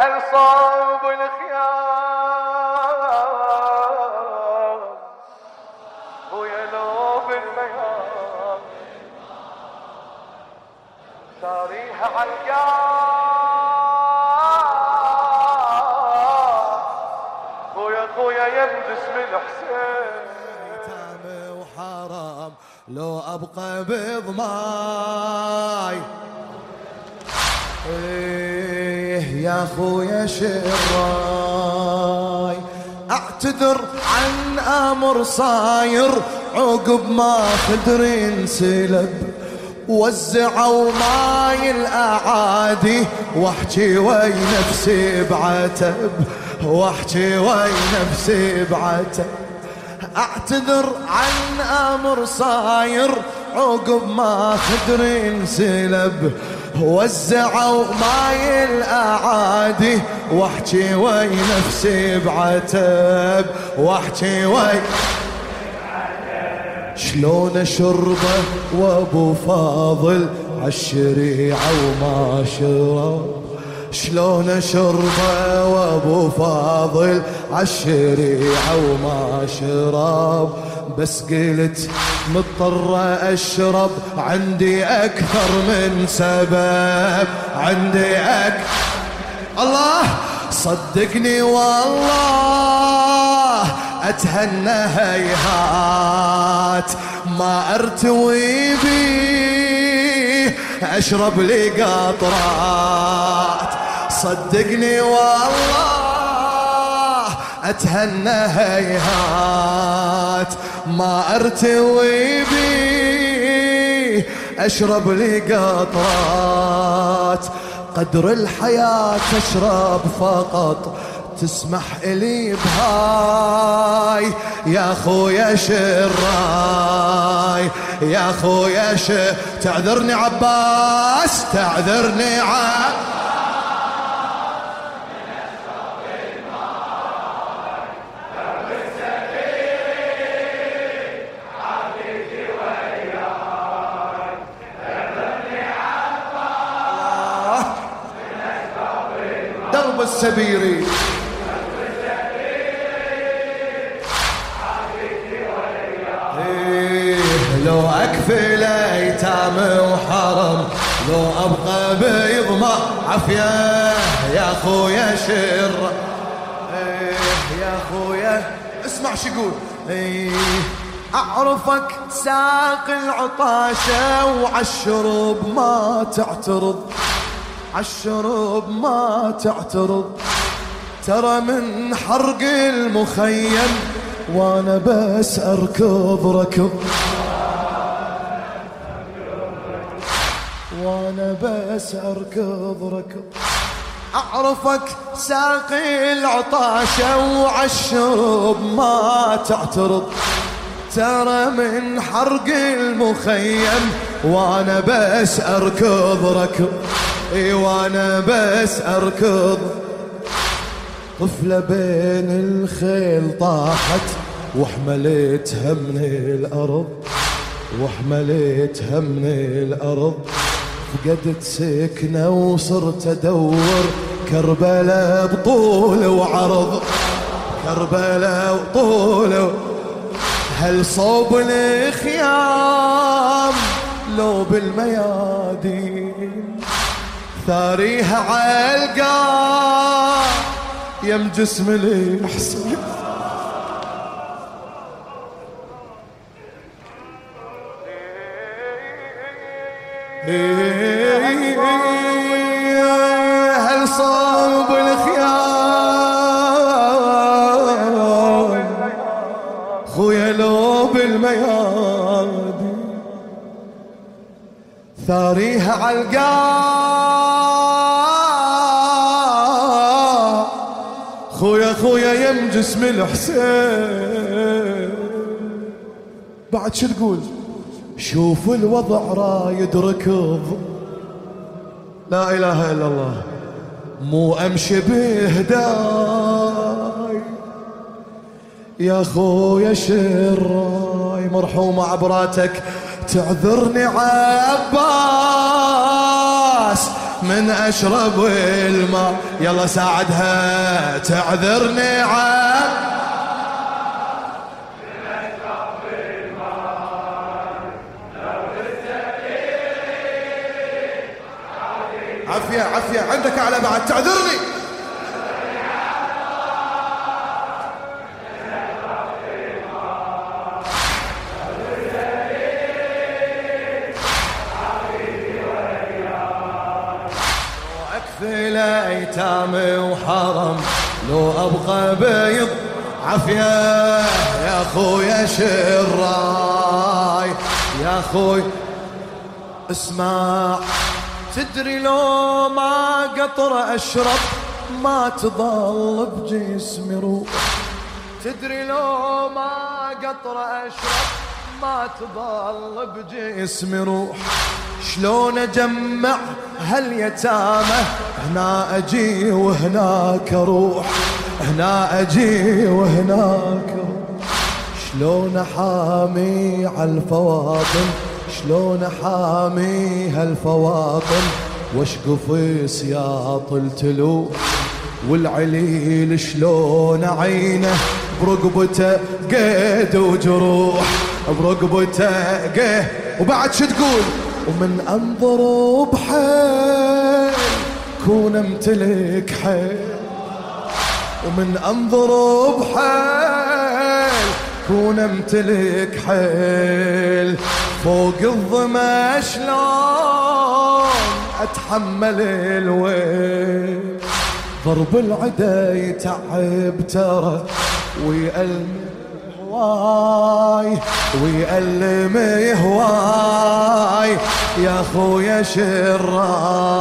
هل صاب الخيام ويا لو بالميام تاريها عالقام خويا خويا يلبس من حسين. وحرام. لو أبقى بضمان عليه يا خويا شراي. أعتذر عن أمر صاير عقب ما خدري انسلب وزعوا ماي الأعادي واحكي وي نفسي بعتب. واحكي وي نفسي بعتب. أعتذر عن أمر صاير عقب ما خدري انسلب وزعوا ماي الأعادي واحكي وي نفسي بعتب واحكي وي. شلون شربه وابو فاضل عالشريعه وما شرب شلون شربة وابو فاضل عالشريعة وما شرب. بس قلت مضطر اشرب عندي أكثر من سبب عندي أكثر الله صدقني والله أتهنى هيهات. ما أرتوي بيه أشرب لي قطرات. صدقني والله أتهنى هيهات. ما أرتوي بي أشرب لي قطرات. قدر الحياة تشرب فقط تسمح إلي بهاي. يا خويا شراي يا خويا ش تعذرني عباس تعذرني عباس. السبيري لو اكفل ايتام وحرم لو ابقى بيض ما عافيه يا خويا شر يا خويا اسمع شو يقول اعرفك ساق العطاشه وعالشرب ما تعترض۔ عالشرب ما تعترض. ترى من حرق المخيم وأنا بس أركض ركض. وأنا بس أركض ركض. أعرفك ساقي العطاشة وعالشرب ما تعترض. ترى من حرق المخيم وأنا بس أركض ركض. اي وأنا بس أركض. طفلة بين الخيل طاحت وحملتها من الأرض. وحملتها من الأرض. فقدت سكنة وصرت أدور. كربلاء بطول وعرض. كربلاء بطول هل صوب الخيام لو بالميادين؟ ثاريها عالقا يم جسم الحسين هل صوب الخيام خويا لو بالميادي ثاريها عالقا خويا خويا يم جسم الحسين. بعد شو تقول؟ شوف الوضع رايد ركض لا إله إلا الله. مو أمشي بهداي. يا خويا شراي مرحومة عبراتك تعذرني عباس. من أشرب الماء. يلا ساعدها تعذرني عن عفية عفية عندك على بعد تعذرني. في الايتام وحرم. لو أبقى بيض عافية. يا أخوي شراي يا أخوي اسمع. تدري لو ما قطر أشرب ما تضل بجسمي روح تدري لو ما قطر أشرب ما تضل بجسمي روح شلون اجمع هاليتامى هنا أجي وهناك أروح هنا أجي وهناك شلون احامي عالفواطن؟ شلون احامي هالفواطن؟ واشقف سياط التلوح. والعليل شلون عينه؟ برقبته قيد وجروح. برقبته قيد. وبعد شو تقول؟ ومن أنظر بحيل كون امتلك حيل ومن أنظر بحيل كون امتلك حيل فوق الظما شلون أتحمل الويل ضرب العدا يتعب ترى ويألم هواي ويألم هواي يا خويا شراي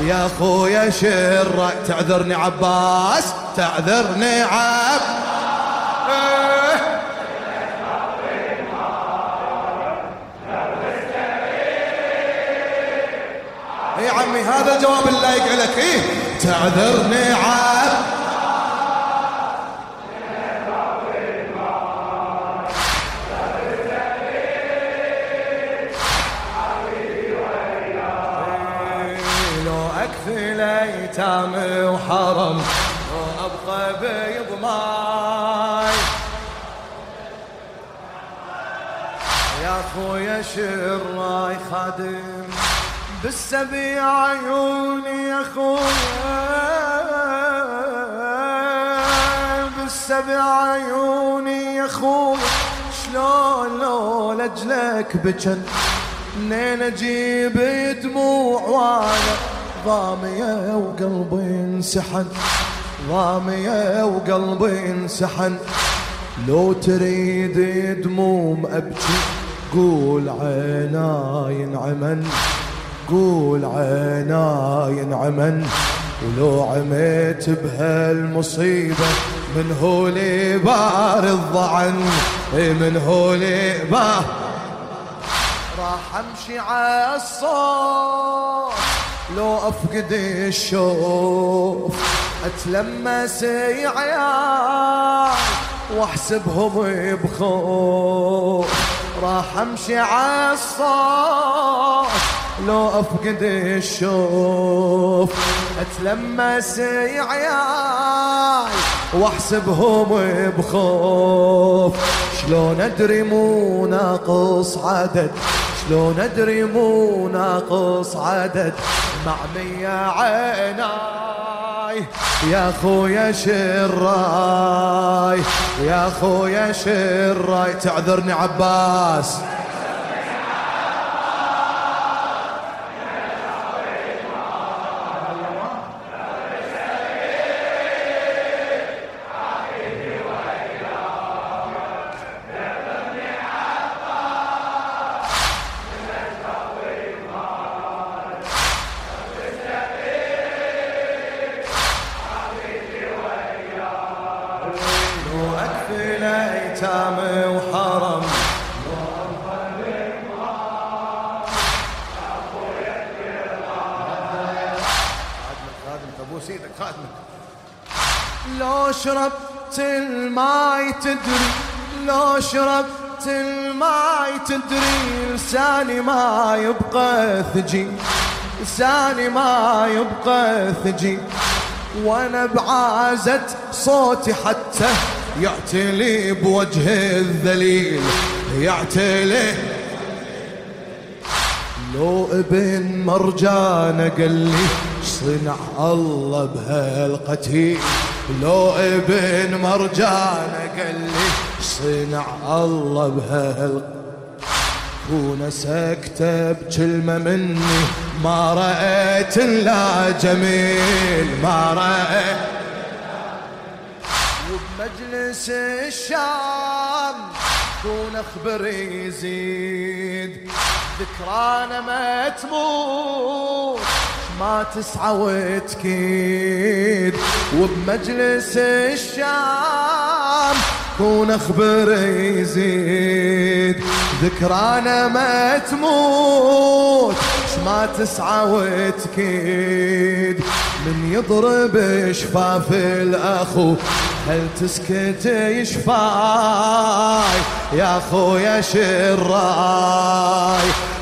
يا خويا شراي تعذرني عباس تعذرني عب يا عمي هذا الجواب اللايق عليك إيه تعذرني عب بشر راي خادم بالسبي عيوني يا خويا بالسبي عيوني يا خويا شلون لو لجلك بجن منين أجيب دموع وأنا؟ ضامية وقلبي انسحن. ضامية وقلبي انسحن. لو تريد دموم أبكي. قول عيناي انعمن قول عيناي انعمن. ولو عميت بهالمصيبة من هو لي بار الضعن؟ من هو لي بار راح أمشي على الصوت لو أفقد الشوف. اتلمس عيال وأحسبهم بخوف. راح امشي عالصوت لو افقد الشوف اتلمس عياي وأحسبهم بخوف. شلون أدري مو ناقص عدد؟ شلون أدري مو ناقص عدد؟ مع مية عيناي. الراي. يا خويا شراي يا خويا شراي تعذرني عباس. واكفي الايتام وحرم لو شربت الماي تدري لو شربت الماي تدري لساني ما يبقى ثجي لساني ما يبقى ثجي وأنا بعازت صوتي حتى يعتلي بوجه الذليل يعتلي. لو ابن مرجانة قال لي صنع الله بهالقتيل. لو ابن مرجانة قال لي صنع الله بهالقتيل كون سكتة بكلمة مني ما رأيت إلا جميل ما رأيت مجلس الشام دون اخبر يزيد ذكرانا ما تموت ما تسعى وتكيد وبمجلس الشام كون اخبر يزيد ذكرانا ما تموت ما تسعى وتكيد من يضرب شفاف الأخو هل تسكت يشفاي يا خويا شراي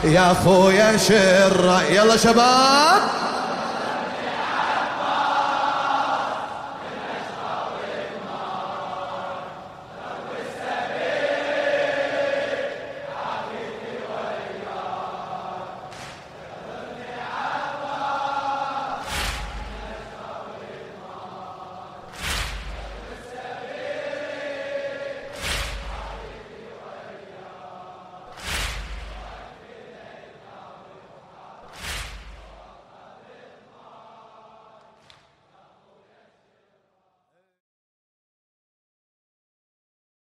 يا خويا شراي. يلا شباب.